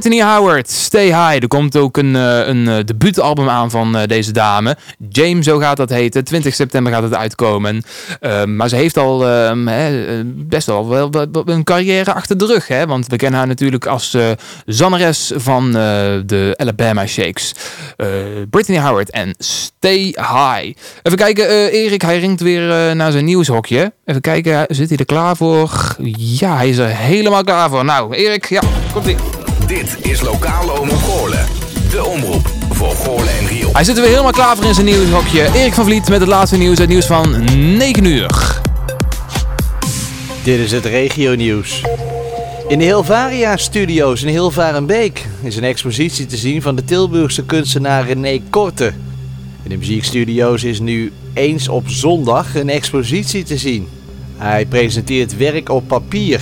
Brittany Howard, Stay High. Er komt ook een, uh, een uh, debuutalbum aan van uh, deze dame. James, zo gaat dat heten. 20 september gaat het uitkomen. Ehm, maar ze heeft al ehm, best wel, wel, een carrière achter de rug. Hè? Want we kennen haar natuurlijk als zangeres van de Alabama Shakes. Brittany Howard en Stay High. Even kijken, Erik, hij ringt weer naar zijn nieuwshokje. Even kijken, zit hij er klaar voor? Ja, hij is er helemaal klaar voor. Nou, Erik, ja, komt ie. Dit is Lokale Omroep Goorlen. De omroep voor Goorlen en Rio. Hij zit er weer helemaal klaar voor in zijn nieuwshokje. Erik van Vliet met het laatste nieuws. Het nieuws van 9 uur. Dit is het regio nieuws. In de Hilvaria Studios in Hilvarenbeek is een expositie te zien van de Tilburgse kunstenaar René Korte. In de muziekstudio's is nu eens op zondag een expositie te zien. Hij presenteert werk op papier.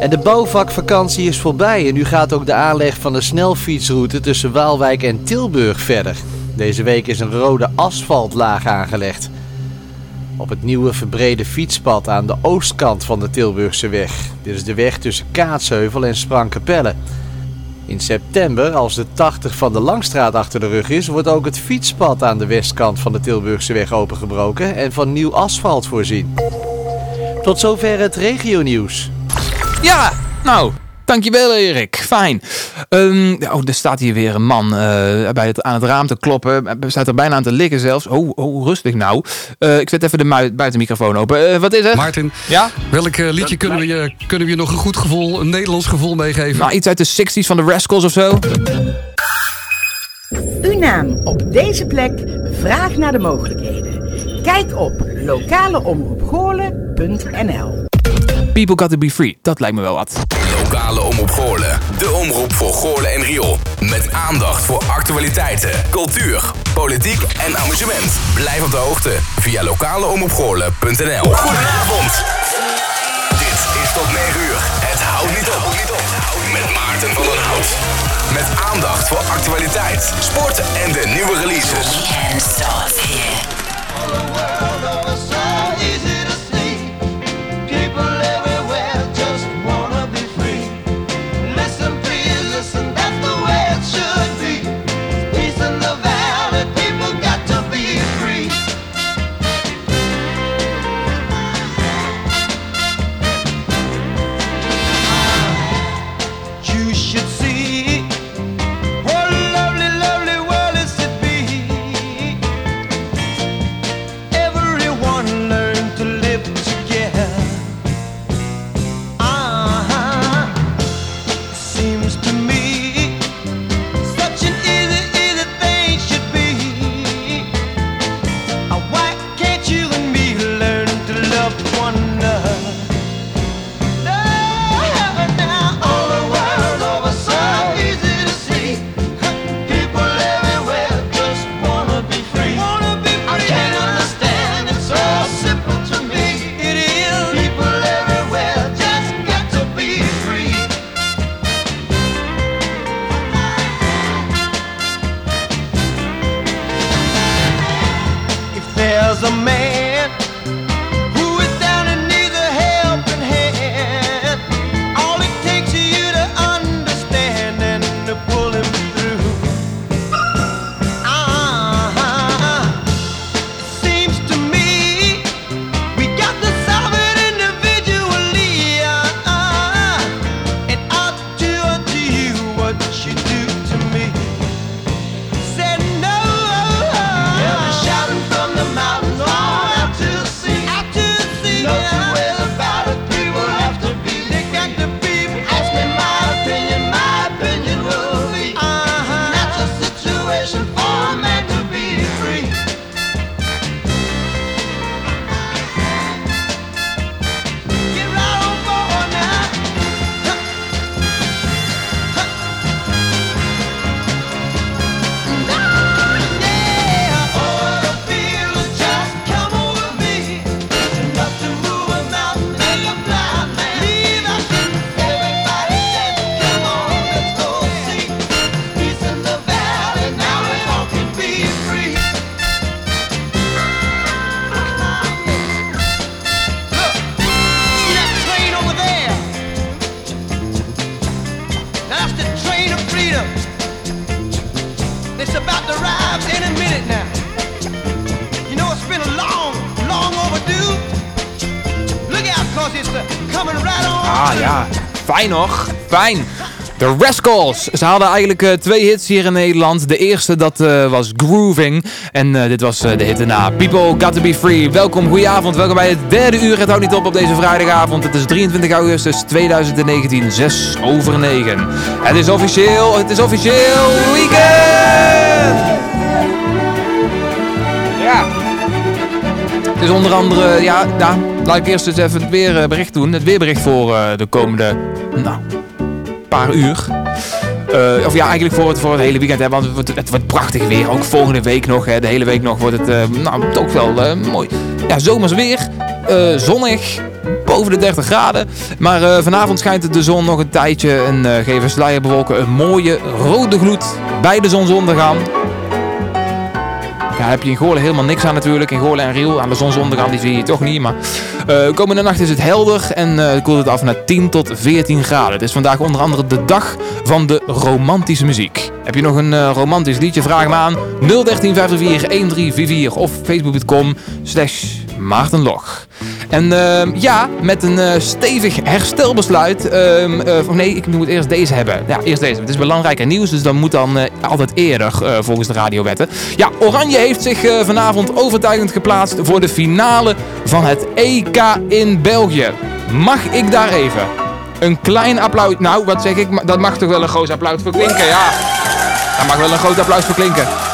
En de bouwvakvakantie is voorbij en nu gaat ook de aanleg van de snelfietsroute tussen Waalwijk en Tilburg verder. Deze week is een rode asfaltlaag aangelegd. Op het nieuwe verbrede fietspad aan de oostkant van de Tilburgse weg. Dit is de weg tussen Kaatsheuvel en Sprankapelle. In september, als de 80 van de Langstraat achter de rug is, wordt ook het fietspad aan de westkant van de Tilburgse weg opengebroken en van nieuw asfalt voorzien. Tot zover het regionieuws. Ja, nou, Dankjewel Erik, fijn. Um, oh, er staat hier weer een man uh, bij het, aan het raam te kloppen. Staat er bijna aan te likken zelfs. Oh, oh rustig nou. Uh, ik zet even de buitenmicrofoon open. Uh, wat is het? Maarten, ja? welk liedje kunnen we, je, kunnen we je nog een goed gevoel, een Nederlands gevoel meegeven? Nou, iets uit de 60s van de Rascals of zo. Uw naam op deze plek. Vraag naar de mogelijkheden. Kijk op lokaleomroepgoorlen.nl People got to be free. Dat lijkt me wel wat. Lokale Omroep Goorlen. De omroep voor Goorlen en Riool. Met aandacht voor actualiteiten, cultuur, politiek en amusement. Blijf op de hoogte via lokaleomroepgoorlen.nl Goedenavond. Dit is tot 9 uur. Het houdt niet op. Met Maarten van den Hout. Met aandacht voor actualiteit, sport en de nieuwe releases. Rascals. Ze hadden eigenlijk uh, twee hits hier in Nederland. De eerste dat uh, was Grooving. En uh, dit was de hit daarna. People Got To Be Free. Welkom, goedenavond. Welkom bij het derde uur. Het houdt niet op op deze vrijdagavond. Het is 23 augustus 2019. 6 over 9. Het is officieel. Het is officieel weekend. Ja. Het is onder andere, ja, nou, laat ik eerst eens even het weerbericht doen. Het weerbericht voor de komende, nou, paar uur. Uh, of ja, eigenlijk voor het, voor het hele weekend. Hè, want het wordt, prachtig weer. Ook volgende week nog. Hè, de hele week nog wordt het uh, nou, toch wel uh, mooi. Ja, zomers weer. zonnig. Boven de 30 graden. Maar vanavond schijnt de zon nog een tijdje. En geven sluierbewolken een mooie rode gloed bij de zonsondergang. Ja, heb je in Goorlen helemaal niks aan natuurlijk. In Goorlen en Riel aan de zonsondergang, die zie je toch niet. Maar uh, komende nacht is het helder en uh, koelt het af naar 10 tot 14 graden. Het is vandaag onder andere de dag van de romantische muziek. Heb je nog een uh, romantisch liedje? Vraag me aan 013 1344 of facebook.com slash maartenlog. En uh, ja, met een uh, stevig herstelbesluit. Of nee, ik moet eerst deze hebben. Ja, eerst deze. Het is belangrijker nieuws, dus dan moet dan altijd eerder volgens de radiowetten. Ja, Oranje heeft zich vanavond overtuigend geplaatst voor de finale van het EK in België. Mag ik daar even een klein applaus... Nou, wat zeg ik? Dat mag toch wel een groot applaus voor klinken, ja. Daar mag wel een groot applaus voor klinken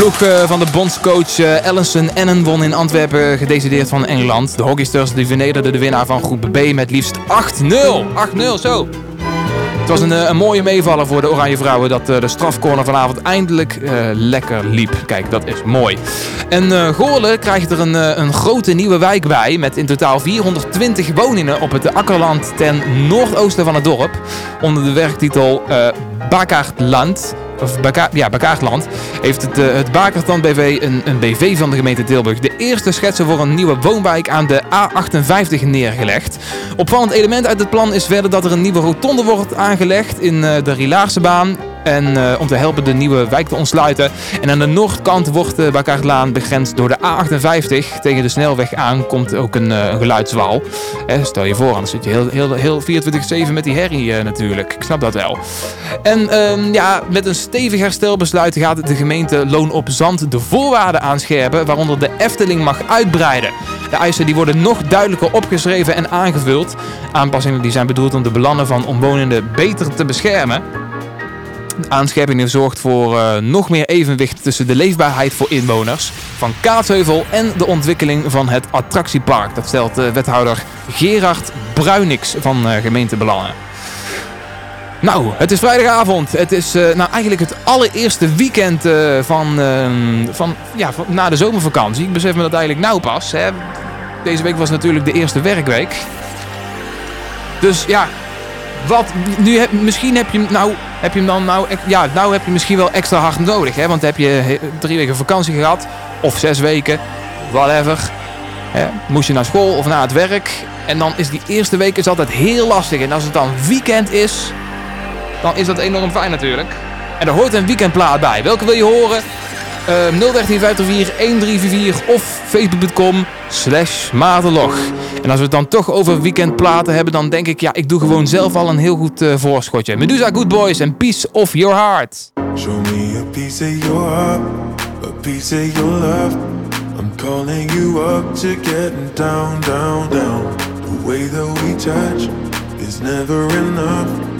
ploeg uh, van de bondscoach uh, Ellison Ennen won in Antwerpen gedecideerd van Engeland. De hockeysters die vernederden de winnaar van groep B met liefst 8-0. 8-0, zo. Het was een, een, mooie meevaller voor de Oranje Vrouwen dat uh, de strafcorner vanavond eindelijk lekker liep. Kijk, dat is mooi. En uh, Goorlen krijgt er een, een grote nieuwe wijk bij met in totaal 420 woningen op het akkerland ten noordoosten van het dorp. Onder de werktitel Bakaardland of Baka ja, Bakaardland, heeft het, uh, het Bakertland BV een, een BV van de gemeente Tilburg de eerste schetsen voor een nieuwe woonwijk aan de A58 neergelegd. Opvallend element uit het plan is verder dat er een nieuwe rotonde wordt aangelegd in uh, de Rielaarsebaan en uh, om te helpen de nieuwe wijk te ontsluiten. En aan de noordkant wordt de Bakaardlaan begrensd door de A58. Tegen de snelweg aan komt ook een, uh, een geluidswal. Eh, stel je voor, anders zit je heel, heel, heel 24-7 met die herrie natuurlijk. Ik snap dat wel. En ehm, ja, met een stevig herstelbesluit gaat de gemeente Loon op Zand de voorwaarden aanscherpen. Waaronder de Efteling mag uitbreiden. De eisen die worden nog duidelijker opgeschreven en aangevuld. Aanpassingen die zijn bedoeld om de belangen van omwonenden beter te beschermen. De aanscherping zorgt voor uh, nog meer evenwicht tussen de leefbaarheid voor inwoners van Kaatsheuvel en de ontwikkeling van het attractiepark. Dat stelt uh, wethouder Gerard Bruinix van uh, gemeente Belangen. Nou, het is vrijdagavond. Het is nou eigenlijk het allereerste weekend van, uh, van, ja, na de zomervakantie. Ik besef me dat eigenlijk nou pas. Hè. Deze week was natuurlijk de eerste werkweek. Dus ja, wat, nu misschien heb je, nou, heb je hem dan nou, ja, nou heb je misschien wel extra hard nodig. Hè? Want heb je drie weken vakantie gehad, of zes weken, whatever. Hè? Moest je naar school of naar het werk. En dan is die eerste week is altijd heel lastig. En als het dan weekend is, dan is dat enorm fijn natuurlijk. En er hoort een weekendplaat bij. Welke wil je horen? Uh, 01354 1344 of facebook.com slash maartenlog. En als we het dan toch over weekendplaten hebben, dan denk ik, ja, ik doe gewoon zelf al een heel goed uh, voorschotje. Medusa Good Boys en Piece of Your Heart. Show me a piece of your heart, a piece of your love. I'm calling you up to getting down, down, down. The way that we touch is never enough.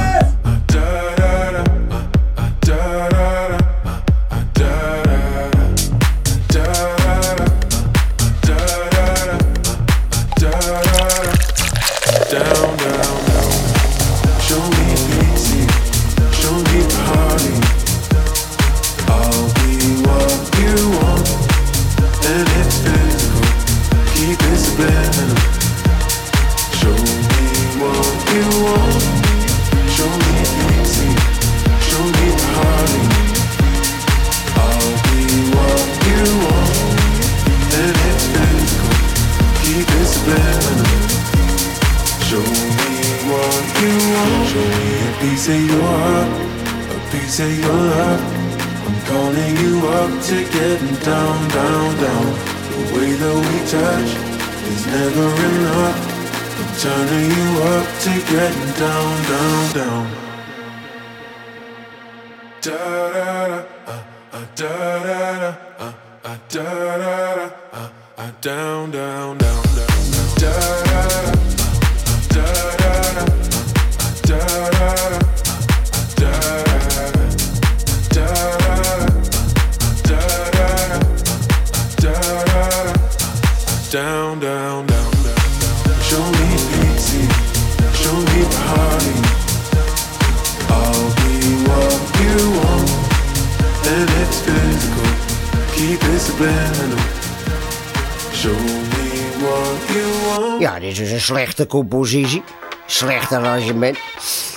Slechte compositie, slecht arrangement,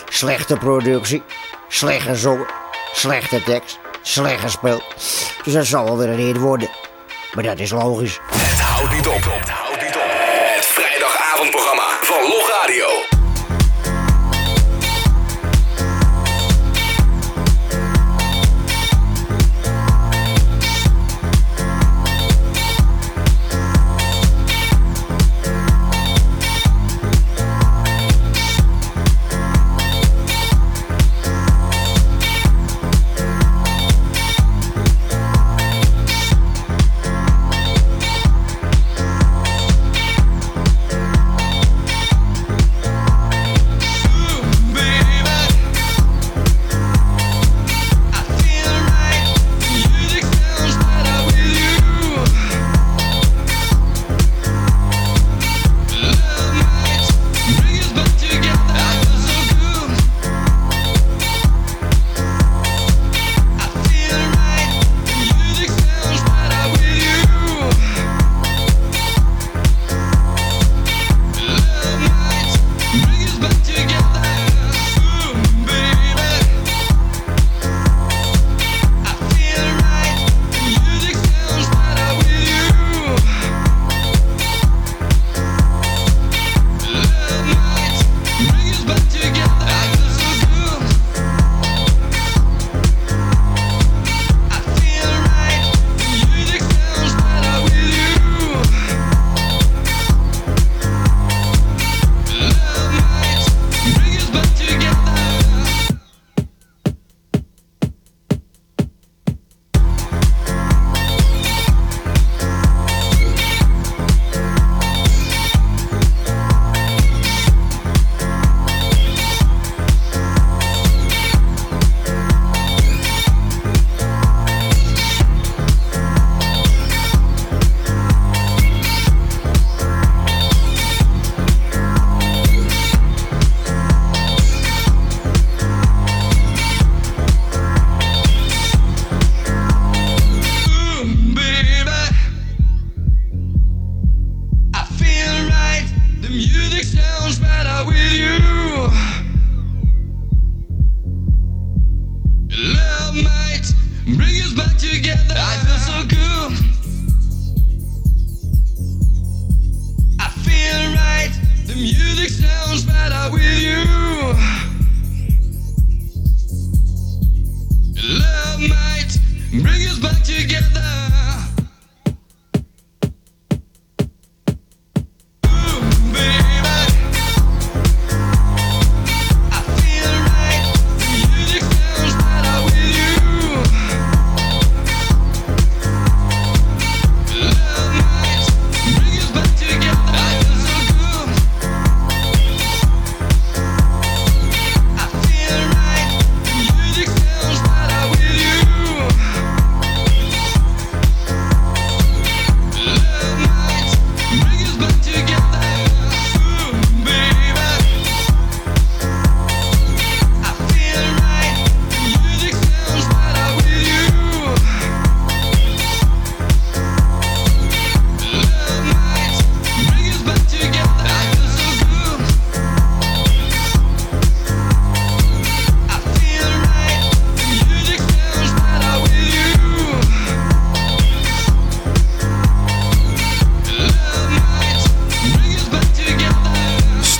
slechte productie, slechte zon, slechte tekst, slecht gespeeld. Dus dat zal wel weer een hit worden. Maar dat is logisch. Het houdt niet op.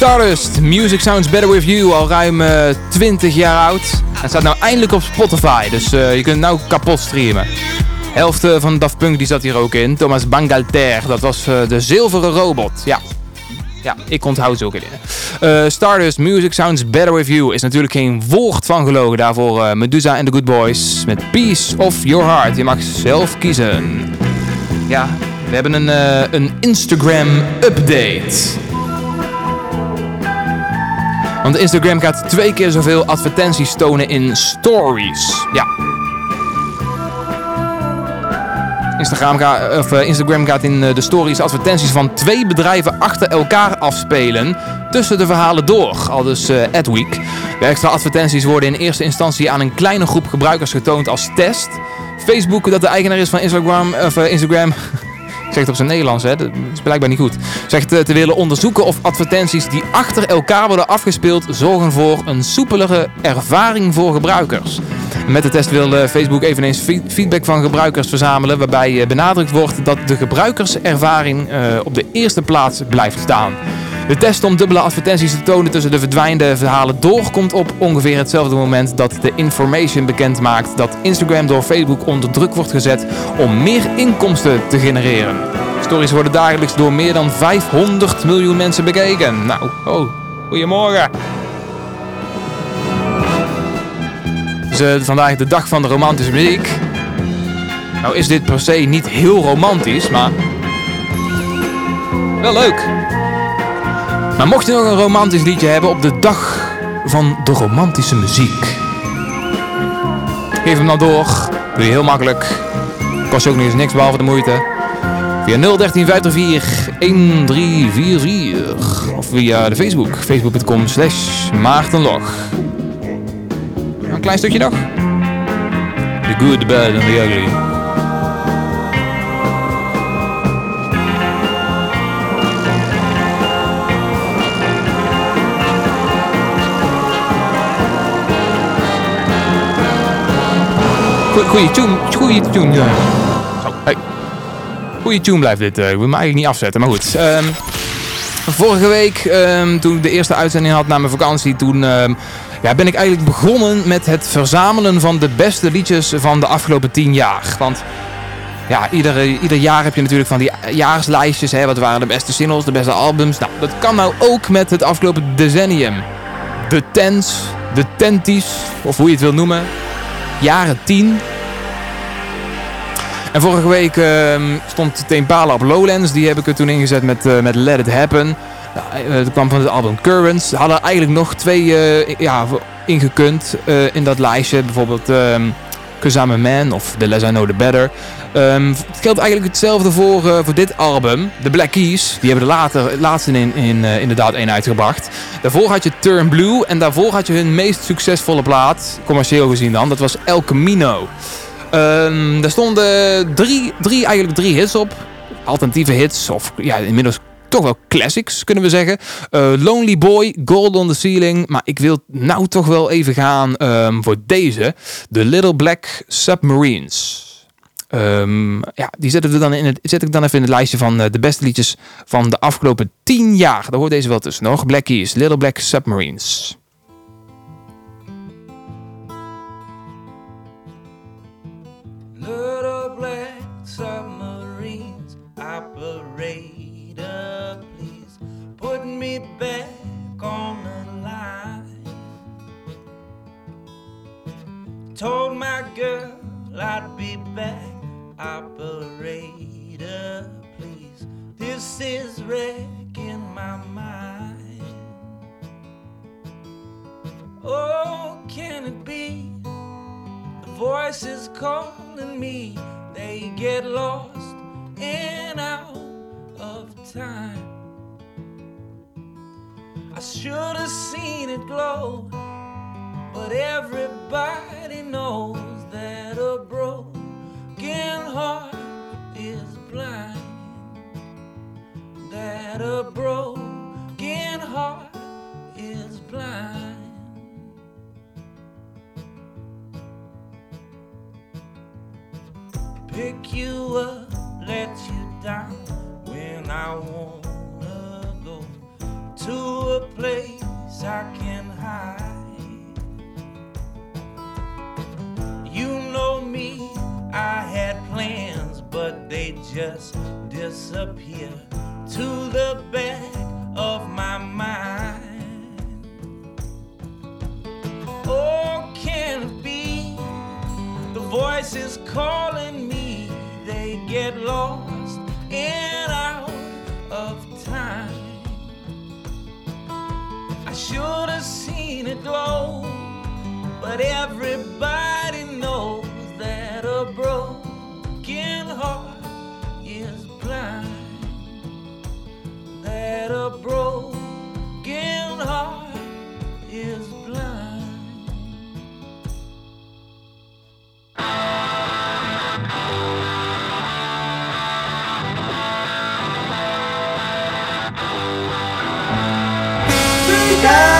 Stardust, Music Sounds Better With You, al ruim eh, 20 jaar oud. En staat nou eindelijk op Spotify, dus eh, je kunt nu kapot streamen. Helft van Daft Punk die zat hier ook in. Thomas Bangalter, dat was eh, de zilveren robot. Ja, ja ik onthoud zulke in. Stardust, Music Sounds Better With You is natuurlijk geen woord van gelogen. Daarvoor Medusa en The Good Boys met Peace of Your Heart. Je mag zelf kiezen. Ja, we hebben een, een Instagram-update. Want Instagram gaat twee keer zoveel advertenties tonen in stories. Ja. Instagram, ga, of, eh, Instagram gaat in eh, de stories advertenties van twee bedrijven achter elkaar afspelen tussen de verhalen door. Al dus eh, Adweek. De extra advertenties worden in eerste instantie aan een kleine groep gebruikers getoond als test. Facebook, dat de eigenaar is van Instagram, of, Instagram ik zeg het op zijn Nederlands, hè? dat is blijkbaar niet goed. Zegt eh, te willen onderzoeken of advertenties die achter elkaar worden afgespeeld zorgen voor een soepelere ervaring voor gebruikers. Met de test wil eh, Facebook eveneens fe- feedback van gebruikers verzamelen, waarbij eh, benadrukt wordt dat de gebruikerservaring op de eerste plaats blijft staan. De test om dubbele advertenties te tonen tussen de verdwijnde verhalen door komt op ongeveer hetzelfde moment dat de information bekend maakt dat Instagram door Facebook onder druk wordt gezet om meer inkomsten te genereren. Stories worden dagelijks door meer dan 500 miljoen mensen bekeken. Nou, oh, goedemorgen. Het is vandaag de dag van de romantische muziek. Nou is dit per se niet heel romantisch, maar wel leuk. Maar mocht je nog een romantisch liedje hebben op de dag van de romantische muziek. Geef hem dan door. Doe je heel makkelijk. Kost ook nog eens niks behalve de moeite. Via 01354 1344. Of via de Facebook. Facebook.com slash Maartenlog. Een klein stukje nog. The good, the bad and the ugly. Goeie, tune, goeie tune. ja. Zo, hey. Goeie tune blijft dit. eh, ik wil me eigenlijk niet afzetten, maar goed. Ehm, vorige week, ehm, toen ik de eerste uitzending had na mijn vakantie, toen ehm, ja, ben ik eigenlijk begonnen met het verzamelen van de beste liedjes van de afgelopen tien jaar. Want ja, ieder, ieder jaar heb je natuurlijk van die jaarslijstjes. Hè, wat waren de beste singles, de beste albums. Nou, dat kan nou ook met het afgelopen decennium. De tens, de tenties, of hoe je het wil noemen. Jaren 10. En vorige week ehm, stond Tempala op Lowlands. Die heb ik er toen ingezet met, eh, met Let It Happen. Nou, eh, het kwam van het album Currents. Hadden eigenlijk nog twee eh, ja, ingekund in dat lijstje. Bijvoorbeeld ehm Cause Man of The Less I Know The Better. Ehm, het geldt eigenlijk hetzelfde voor, eh, voor dit album. De Black Keys. Die hebben er later, in, in, eh, inderdaad één uitgebracht. Daarvoor had je Turn Blue. En daarvoor had je hun meest succesvolle plaat. Commercieel gezien dan. Dat was El Camino. Ehm daar stonden drie, drie, eigenlijk drie hits op. Alternatieve hits. Of ja, inmiddels toch wel classics, kunnen we zeggen. Eh, Lonely Boy, Gold on the Ceiling. Maar ik wil nou toch wel even gaan ehm, voor deze. The Little Black Submarines. Ehm, ja, die zetten we dan in het, zet ik dan even in het lijstje van eh, de beste liedjes van de afgelopen 10 jaar. Daar hoort deze wel tussen nog. Black Keys, Little Black Submarines. love.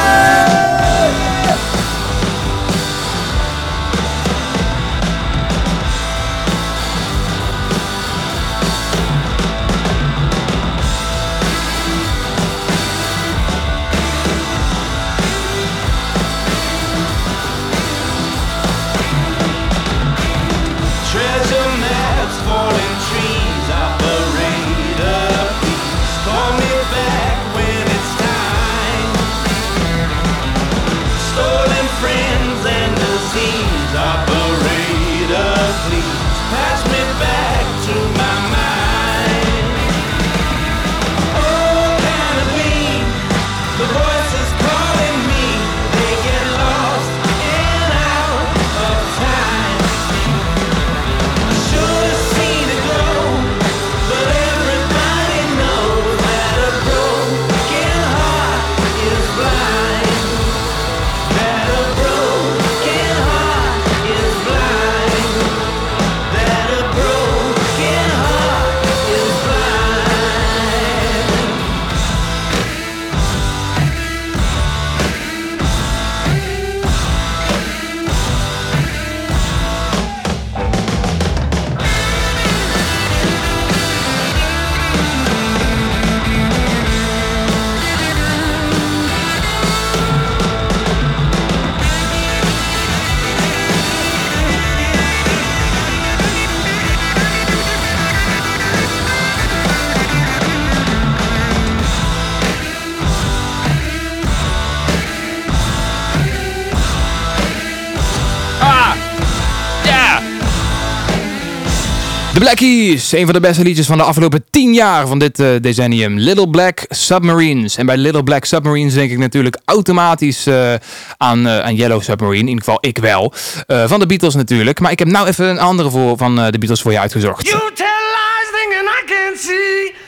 De Black Keys, een van de beste liedjes van de afgelopen 10 jaar van dit eh, decennium. Little Black Submarines. En bij Little Black Submarines denk ik natuurlijk automatisch eh, aan, eh, aan Yellow Submarine. In ieder geval ik wel. van de Beatles natuurlijk. Maar ik heb nou even een andere voor, van de Beatles voor je uitgezocht. You tell lies, I can see.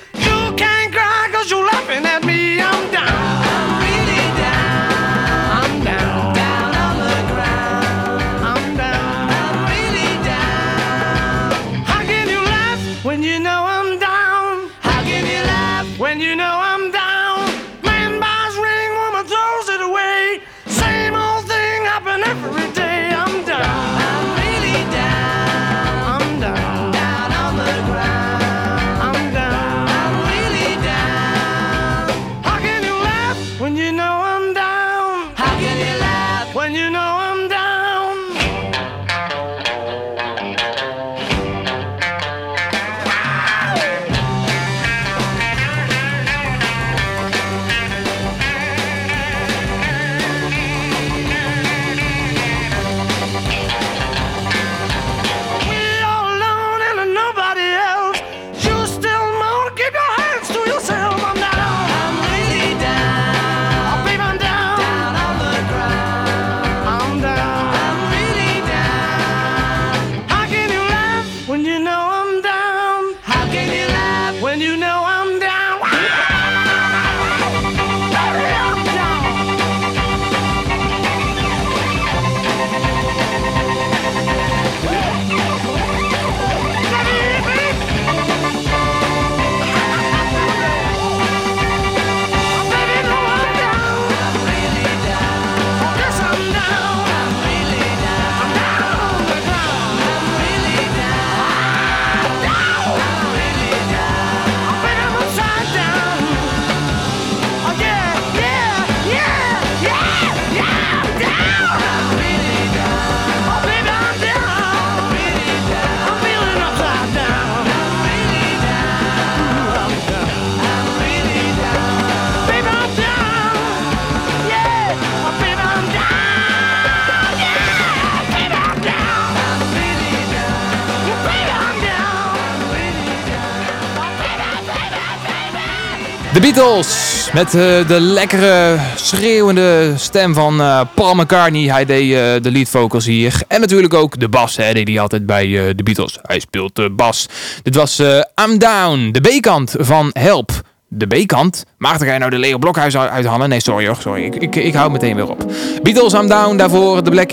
Met eh, de lekkere schreeuwende stem van eh, Paul McCartney. Hij deed eh, de lead vocals hier. En natuurlijk ook de bas, hè, hij altijd bij de Beatles. Hij speelt de bas. Dit was I'm Down, de B-kant van Help. De B-kant? Maarten, ga je nou de Leo Blokhuis uit- uithalen? Nee, sorry hoor, sorry. Ik, ik, ik hou meteen weer op. Beatles, I'm Down. Daarvoor de Black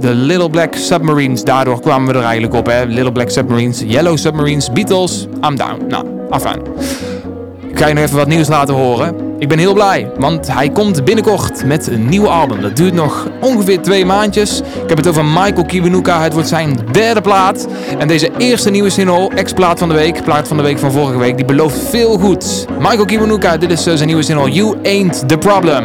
de Little Black Submarines. Daardoor kwamen we er eigenlijk op, hè. Little Black Submarines, Yellow Submarines, Beatles, I'm Down. Nou, afaan. Ik ga je nog even wat nieuws laten horen. Ik ben heel blij, want hij komt binnenkort met een nieuw album. Dat duurt nog ongeveer twee maandjes. Ik heb het over Michael Kiwanuka. Het wordt zijn derde plaat. En deze eerste nieuwe single, ex-plaat van de week, plaat van de week van vorige week, die belooft veel goeds. Michael Kiwanuka, dit is eh, zijn nieuwe single You Ain't The Problem.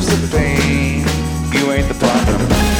heals the pain. You ain't the problem.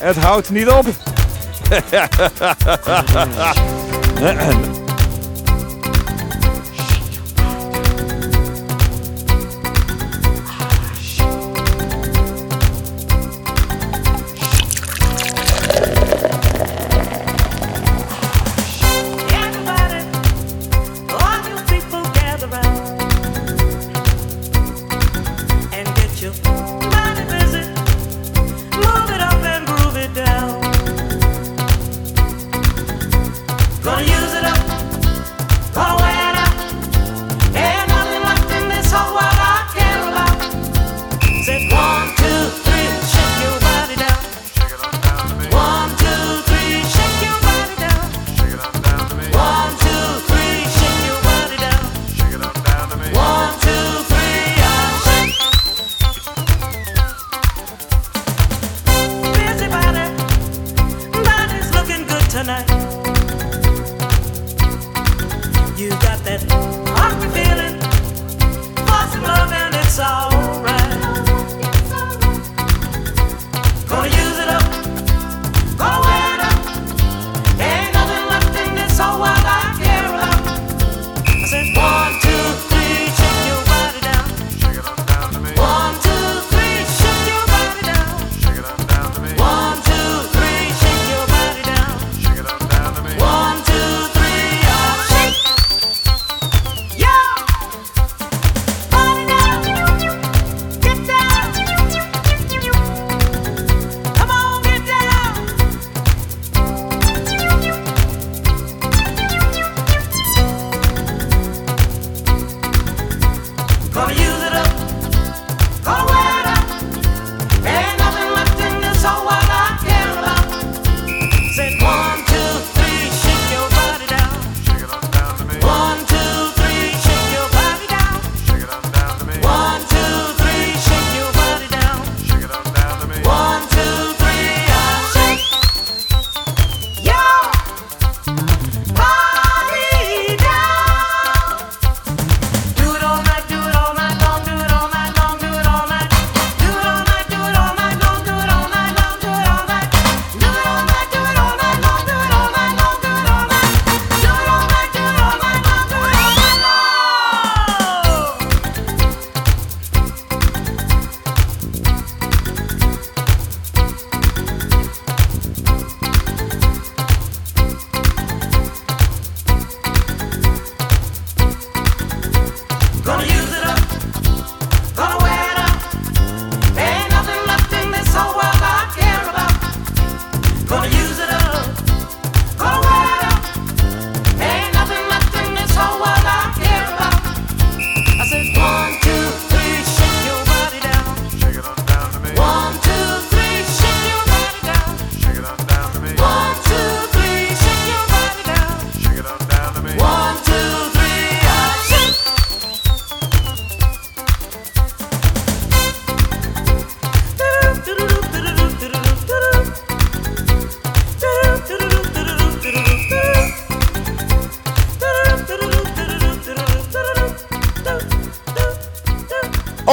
Het houdt niet op.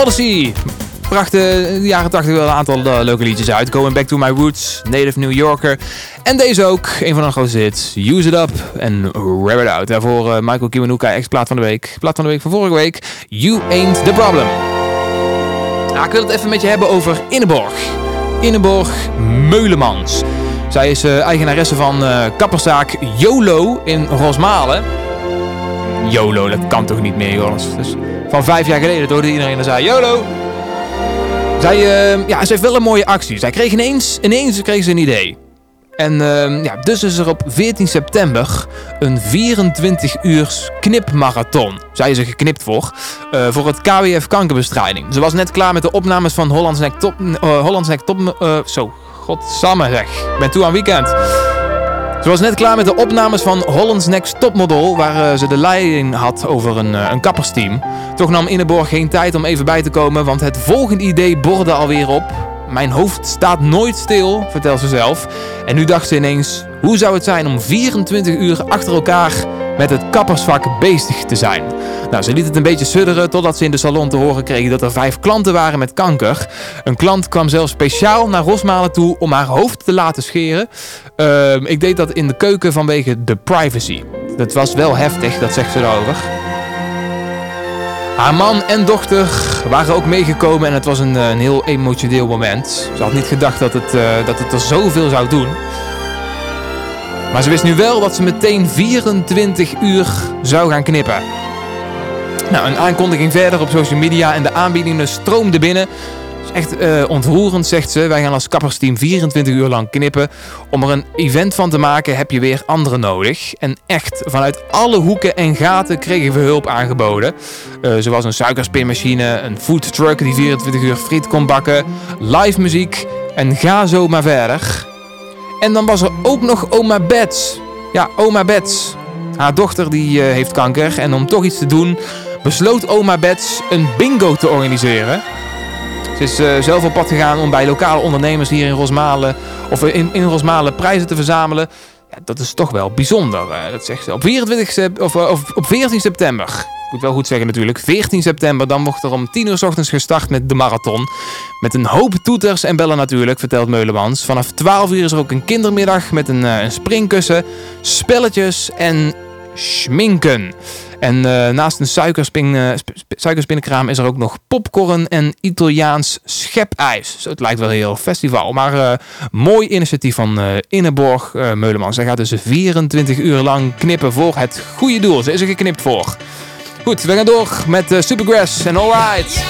Odyssey. Bracht eh, de jaren 80 wel een aantal eh, leuke liedjes uit. Going Back to My Roots, Native New Yorker. En deze ook, een van de grootste hits. Use It Up en Wear It Out. Daarvoor eh, Michael Kiwanuka, ex-plaat van de week. Plaat van de week van vorige week. You Ain't The Problem. Nou, ik wil het even met je hebben over Inneborg. Inneborg Meulemans. Zij is eigenaresse van kapperszaak YOLO in Rosmalen. YOLO, dat kan toch niet meer, jongens. Dus van vijf jaar geleden hoorde iedereen en zei YOLO. Zij, eh, ja, ze heeft wel een mooie actie. Zij kreeg ineens, ineens kreeg ze een idee. En eh, ja, dus is er op 14 september een 24 uur knipmarathon. Zij is er geknipt voor. eh, voor het KWF kankerbestrijding. Ze was net klaar met de opnames van Hollands Nek Top... eh, Hollands Top... eh, zo, godsamme zeg. Ik ben toe aan weekend. Ze was net klaar met de opnames van Holland's Next Topmodel, waar eh, ze de leiding had over een, eh, een kappersteam. Toch nam Inneborg geen tijd om even bij te komen, want het volgende idee borde alweer op. Mijn hoofd staat nooit stil, vertelt ze zelf. En nu dacht ze ineens, hoe zou het zijn om 24 uur achter elkaar met het kappersvak bezig te zijn. Nou, ze liet het een beetje sudderen totdat ze in de salon te horen kregen dat er vijf klanten waren met kanker. Een klant kwam zelfs speciaal naar Rosmalen toe om haar hoofd te laten scheren. Ehm, ik deed dat in de keuken vanwege de privacy. Dat was wel heftig, dat zegt ze erover. Haar man en dochter waren ook meegekomen en het was een, eh, een heel emotioneel moment. Ze had niet gedacht dat het, eh, dat het er zoveel zou doen. Maar ze wist nu wel dat ze meteen 24 uur zou gaan knippen. Nou, een aankondiging verder op social media en de aanbiedingen stroomden binnen. Is echt eh, ontroerend, zegt ze. Wij gaan als kappersteam 24 uur lang knippen. Om er een event van te maken heb je weer anderen nodig. En echt, vanuit alle hoeken en gaten kregen we hulp aangeboden. Eh, zoals een suikerspinmachine, een food truck die 24 uur friet kon bakken, live muziek en ga zo maar verder. En dan was er ook nog oma Bets. Ja, oma Bets. Haar dochter die eh, heeft kanker en om toch iets te doen besloot oma Bets een bingo te organiseren. Ze is eh, zelf op pad gegaan om bij lokale ondernemers hier in Rosmalen of in, in Rosmalen prijzen te verzamelen. Dat is toch wel bijzonder. eh, dat zegt ze. Op 24 sep- of, eh, of op 14 september. Ik moet wel goed zeggen natuurlijk. 14 september, dan wordt er om 10 uur s ochtends gestart met de marathon. Met een hoop toeters en bellen natuurlijk, vertelt Meulemans. Vanaf 12 uur is er ook een kindermiddag met een, eh, een springkussen, spelletjes en schminken. En eh, naast een suikerspin, eh, sp- sp- suikerspinnenkraam is er ook nog popcorn en Italiaans schepijs. Zo, het lijkt wel heel festival. Maar eh, mooi initiatief van eh Inneborg eh, Meulemans. Zij gaat dus 24 uur lang knippen voor het goede doel. Ze is er geknipt voor. Goed, we gaan door met eh, Supergrass en Alright.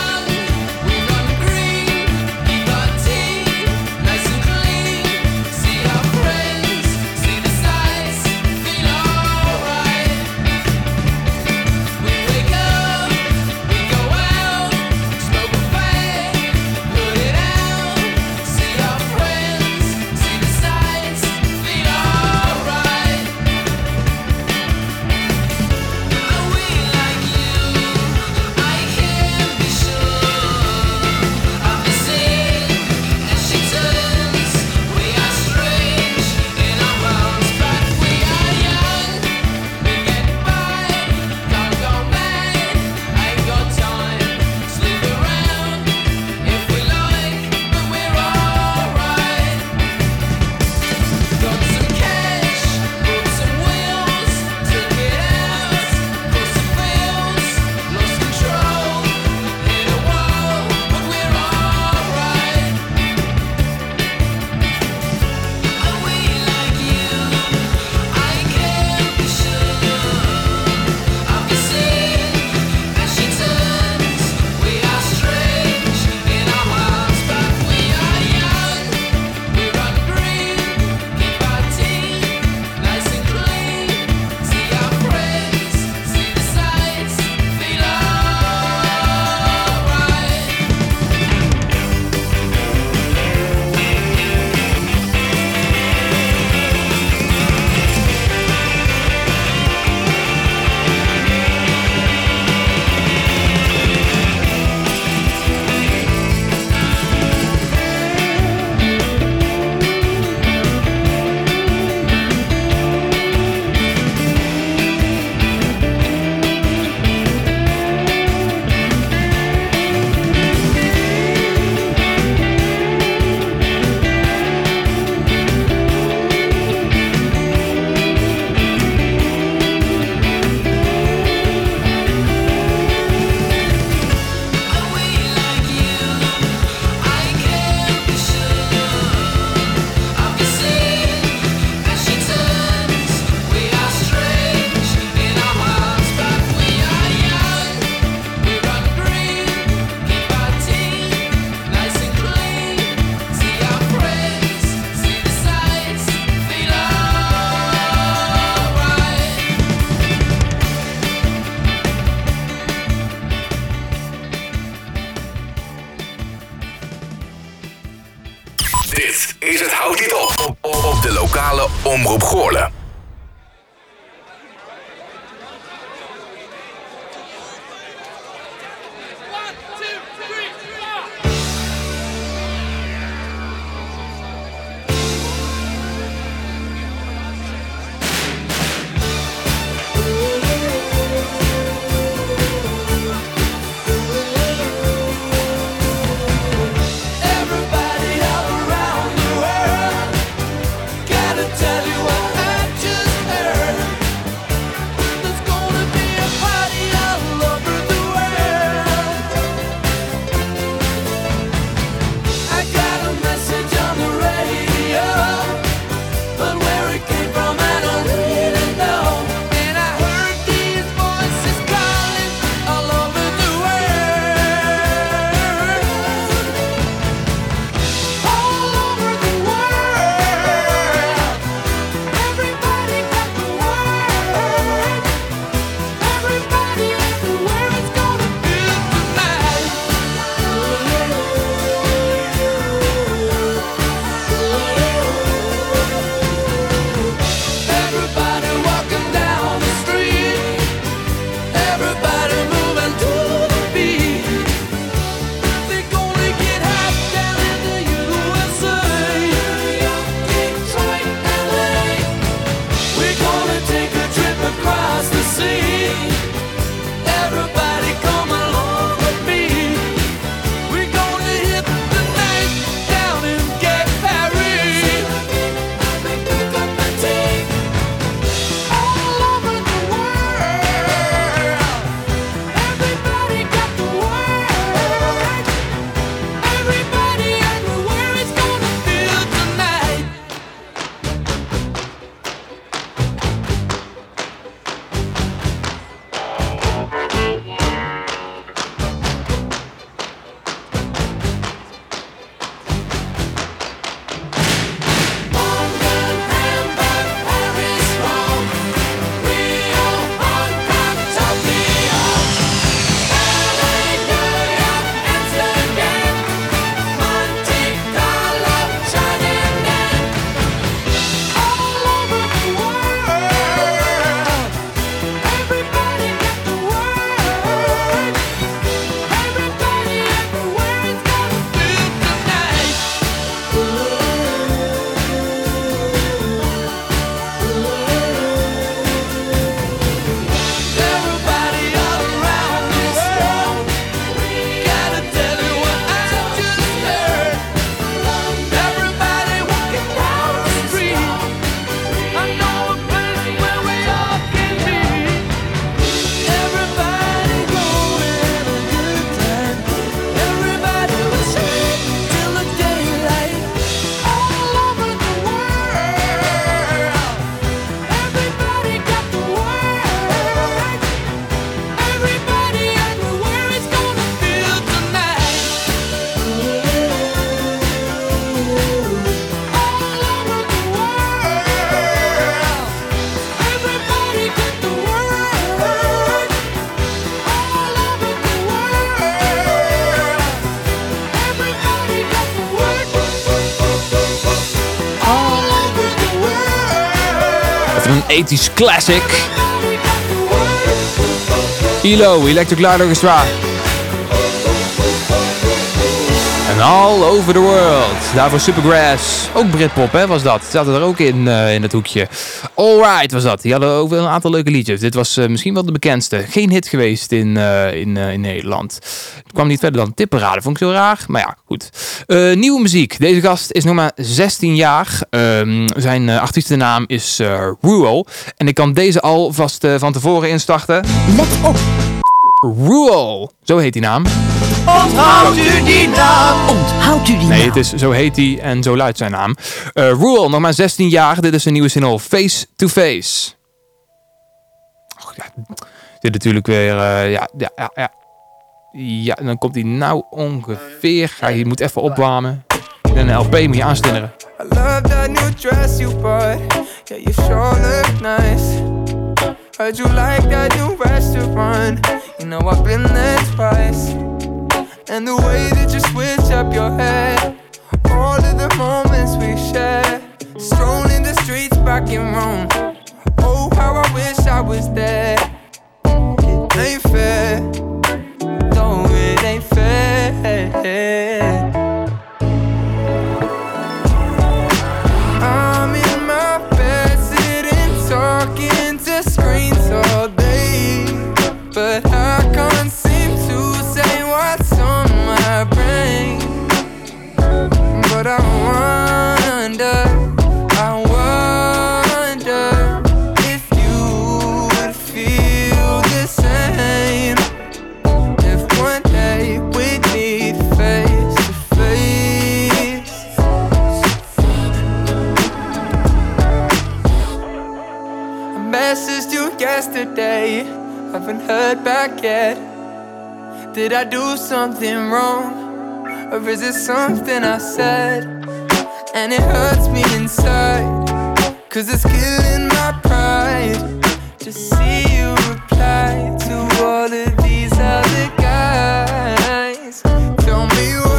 80s classic. ELO, Electric Light Orchestra. En all over the world. Daarvoor Supergrass. Ook Britpop, hè, was dat. Zaten er ook in, eh, in het hoekje. Alright was dat. Die hadden ook wel een aantal leuke liedjes. Dit was eh, misschien wel de bekendste. Geen hit geweest in, eh, in, Nederland. Het kwam niet verder dan Tipperade. Vond ik zo raar. Maar ja, Eh, nieuwe muziek. Deze gast is nog maar 16 jaar. Ehm, zijn eh, artiestennaam is eh Ruel. En ik kan deze al vast van tevoren instarten. Let op. Ruel. Zo heet die naam. Onthoudt u die naam? Onthoudt u die Nee, het is zo heet hij en zo luidt zijn naam. Eh Ruel, nog maar 16 jaar. Dit is een nieuwe single, Face to Face. Och, ja, dit natuurlijk weer, eh, ja, ja, ja, ja. Dan komt hij nou ongeveer. Ga je moet even opwarmen. En een LP moet je aanstilleren. I love that new dress you bought. Yeah, you sure look nice. Heard you like that new restaurant. You know I've been there twice. And the way that you switch up your hair. All of the moments we share. Strolling the streets back in Rome. Oh, how I wish I was there. It ain't fair. No, it yesterday, haven't heard back yet. Did I do something wrong? Or is it something I said? And it hurts me inside, cause it's killing my pride. To see you reply to all of these other guys. Tell me why,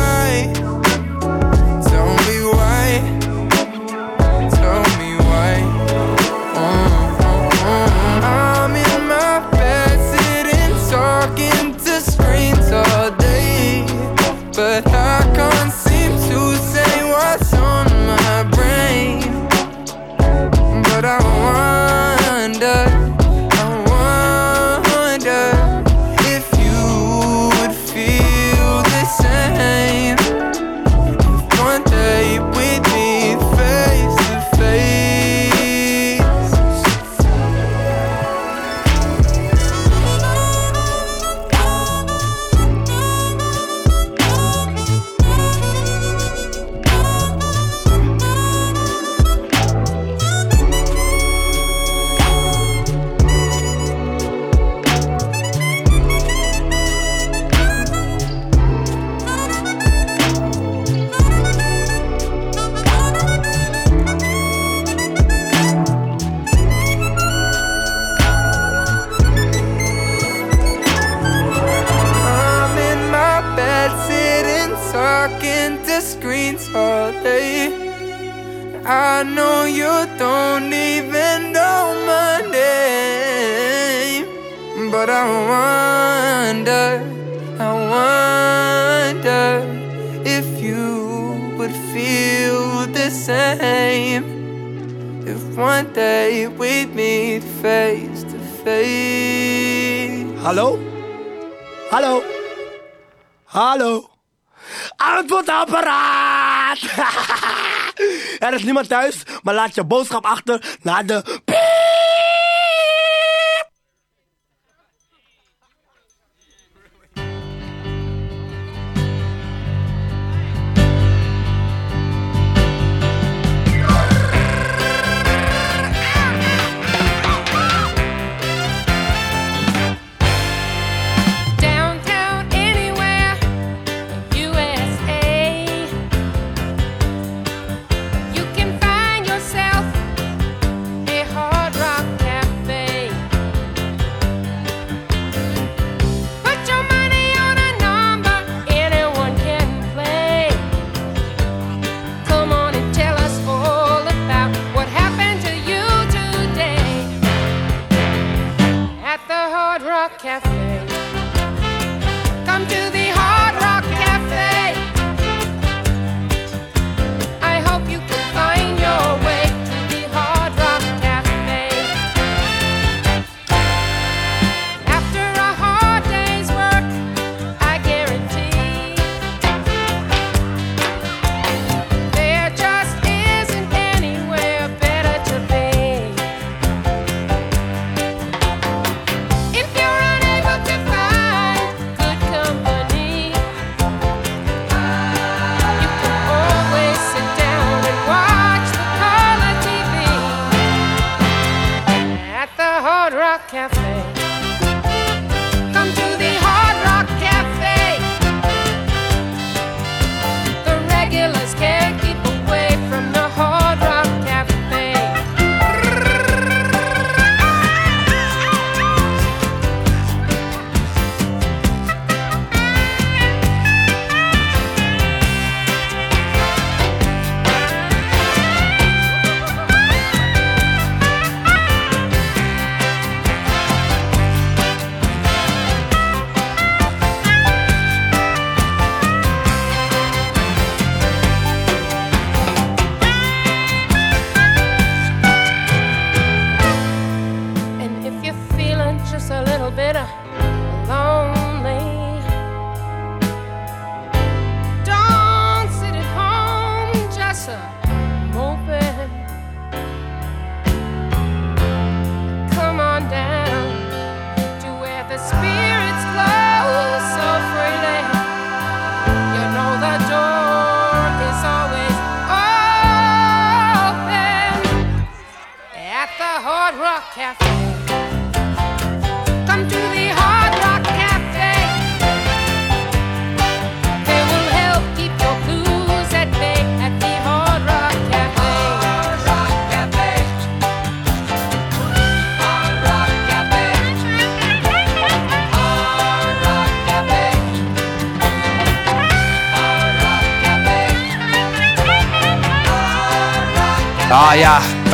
maar laat je boodschap achter. Naar de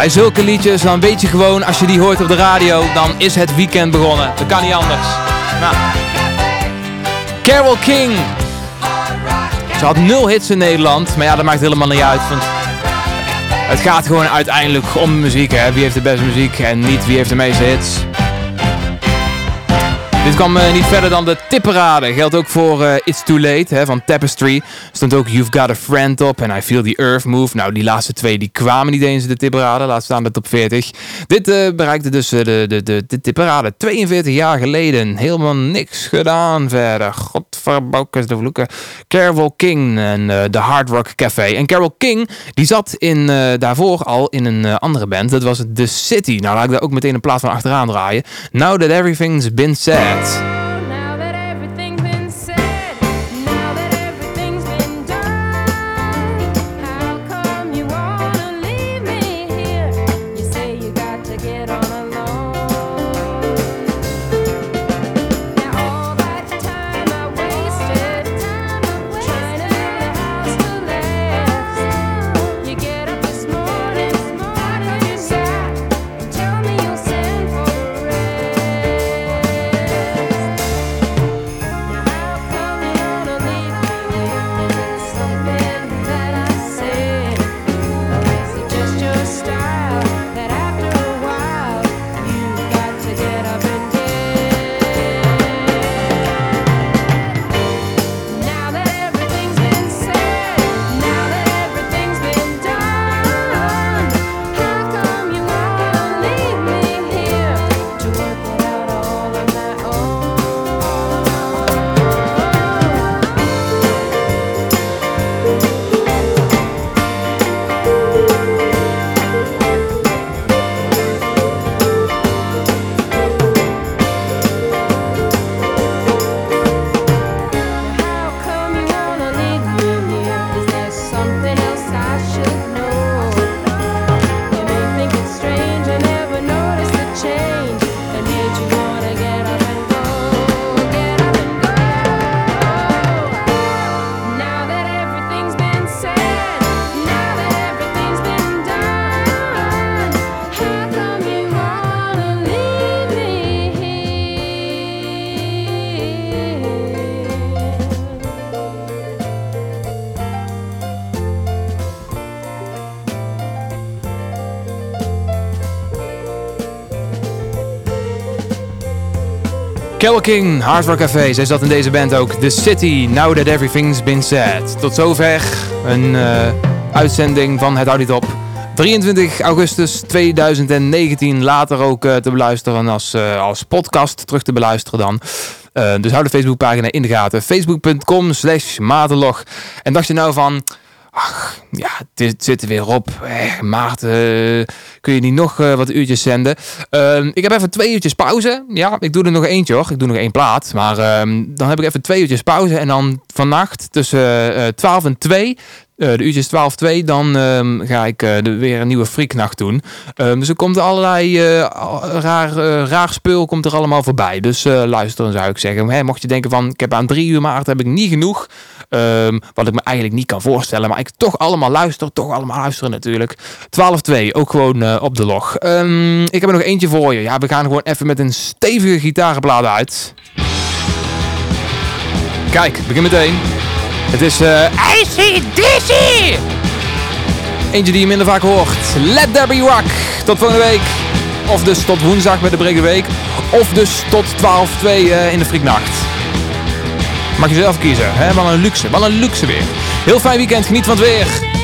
bij zulke liedjes dan weet je gewoon, als je die hoort op de radio, dan is het weekend begonnen. Dat kan niet anders. Nou. Carol King. Ze had nul hits in Nederland, maar ja, dat maakt helemaal niet uit. Want het gaat gewoon uiteindelijk om muziek. Hè? Wie heeft de beste muziek en niet wie heeft de meeste hits. Dit kwam eh, niet verder dan de tipperade. Geldt ook voor eh, It's Too Late hè, van Tapestry. Stond ook You've Got a Friend op en I Feel the Earth Move. Nou, die laatste twee die kwamen niet eens in de tipperade. Laat staan de top 40. Dit eh, bereikte dus de, de, de, de tipperade 42 jaar geleden. Helemaal niks gedaan verder. Godverbokkers de vloeken. Carol King en de Hard Rock Café. En Carol King die zat in, daarvoor al in een andere band. Dat was The City. Nou, laat ik daar ook meteen een plaat van achteraan draaien. Now that everything's been said. Now Carol King, Hard Rock Café. In deze band ook. The City, Now That Everything's Been Said. Tot zover een eh, uitzending van Het Audit Op. 23 augustus 2019. Later ook eh, te beluisteren als, eh, als podcast. Terug te beluisteren dan. Dus hou de Facebookpagina in de gaten. Facebook.com slash Maartenlog. En dacht je nou van... Ach, ja, dit zit er weer op. Eh, Maarten, eh, kun je niet nog eh, wat uurtjes zenden? Ehm, ik heb even twee uurtjes pauze. Ja, ik doe er nog eentje hoor. Ik doe nog één plaat. Maar ehm, dan heb ik even twee uurtjes pauze. En dan vannacht tussen eh 12 en 2... eh, de uurtjes 12, 2, dan ehm, ga ik eh, de, weer een nieuwe freaknacht doen. Dus er komt allerlei eh, al- raar, eh, raar spul komt er allemaal voorbij. Dus eh luisteren zou ik zeggen. Mocht je denken van, ik heb aan drie uur maart heb ik niet genoeg. Ehm, wat ik me eigenlijk niet kan voorstellen. Maar ik toch allemaal luister. Toch allemaal luisteren natuurlijk. 12-2, ook gewoon eh, op de log. Ehm, ik heb er nog eentje voor je. Ja, we gaan gewoon even met een stevige gitarenplaat uit. Kijk, begin meteen. Het is eh ACDC! Eentje die je minder vaak hoort. Let There Be Rock. Tot volgende week. Of dus tot woensdag met de Brede Week. Of dus tot 12-2 eh, in de Frieknacht. Mag je zelf kiezen. Hè? Wat een luxe. Wat een luxe weer. Heel fijn weekend. Geniet van het weer.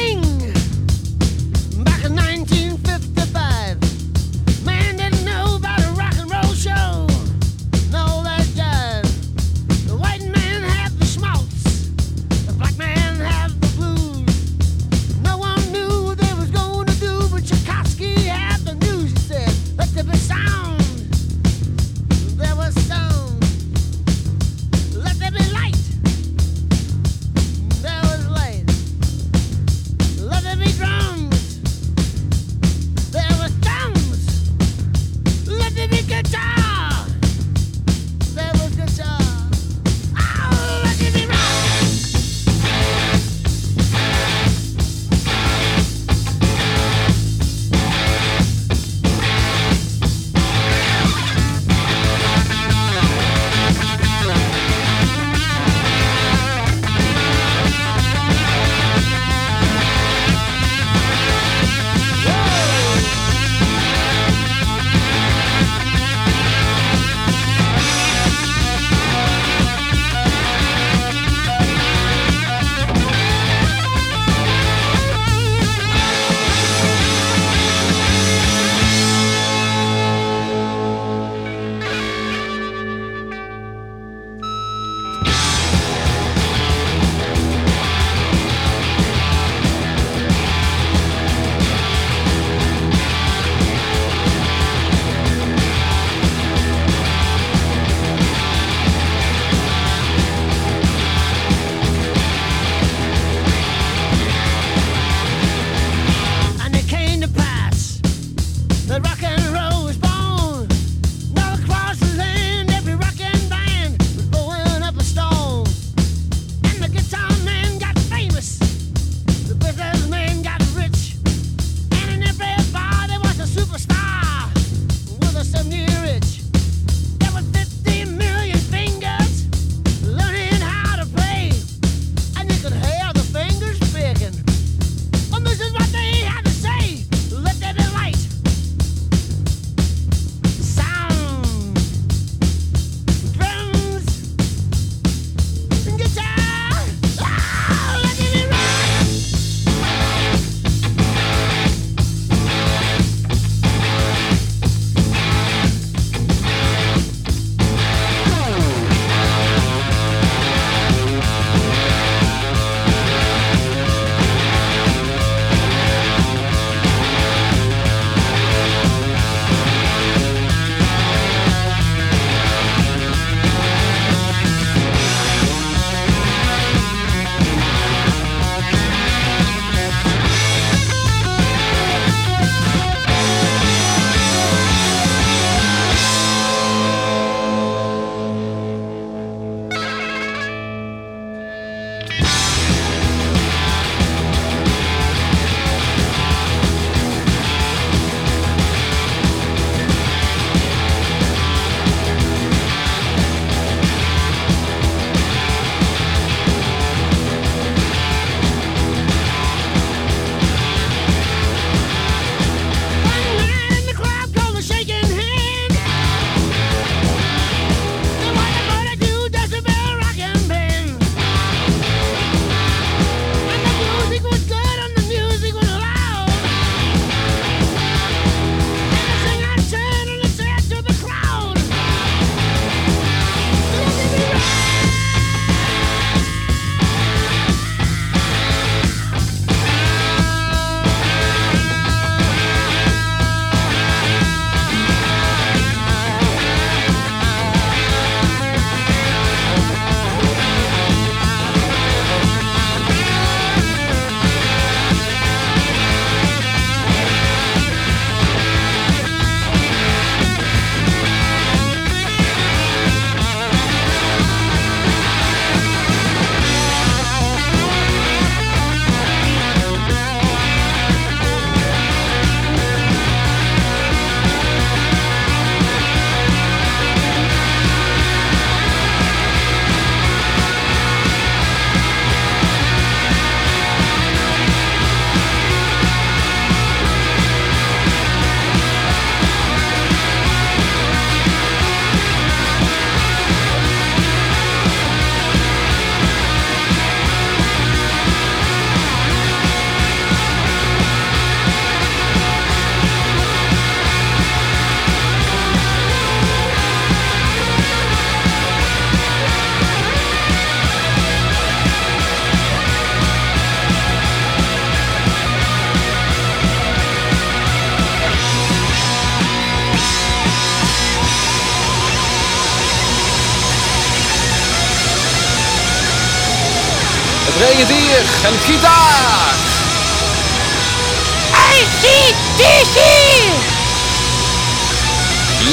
En gitaar.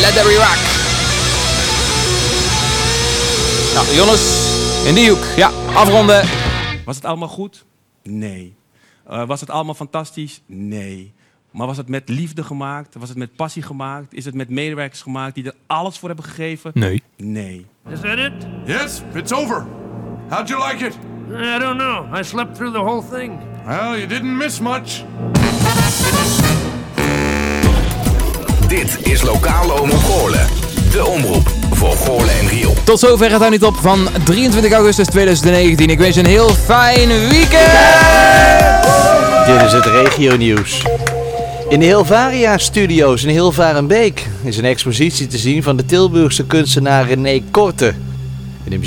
Let there be rock. Nou, Jonas, in die hoek. Ja, afronden. Was het allemaal goed? Nee. Eh, was het allemaal fantastisch? Nee. Maar was het met liefde gemaakt? Was het met passie gemaakt? Is het met medewerkers gemaakt die er alles voor hebben gegeven? Nee. Nee. Is that it? Yes, it's over. How'd you like it? I don't know. I slept through the whole thing. Well, you didn't miss much. Dit is Lokale Omroep Goorlen. De omroep voor Goorlen en Riel. Tot zover het niet op van 23 augustus 2019. Ik wens je een heel fijn weekend. Dit is het regionieuws. In de Hilvaria Studios in Hilvarenbeek is een expositie te zien van de Tilburgse kunstenaar René Korte. In de muziek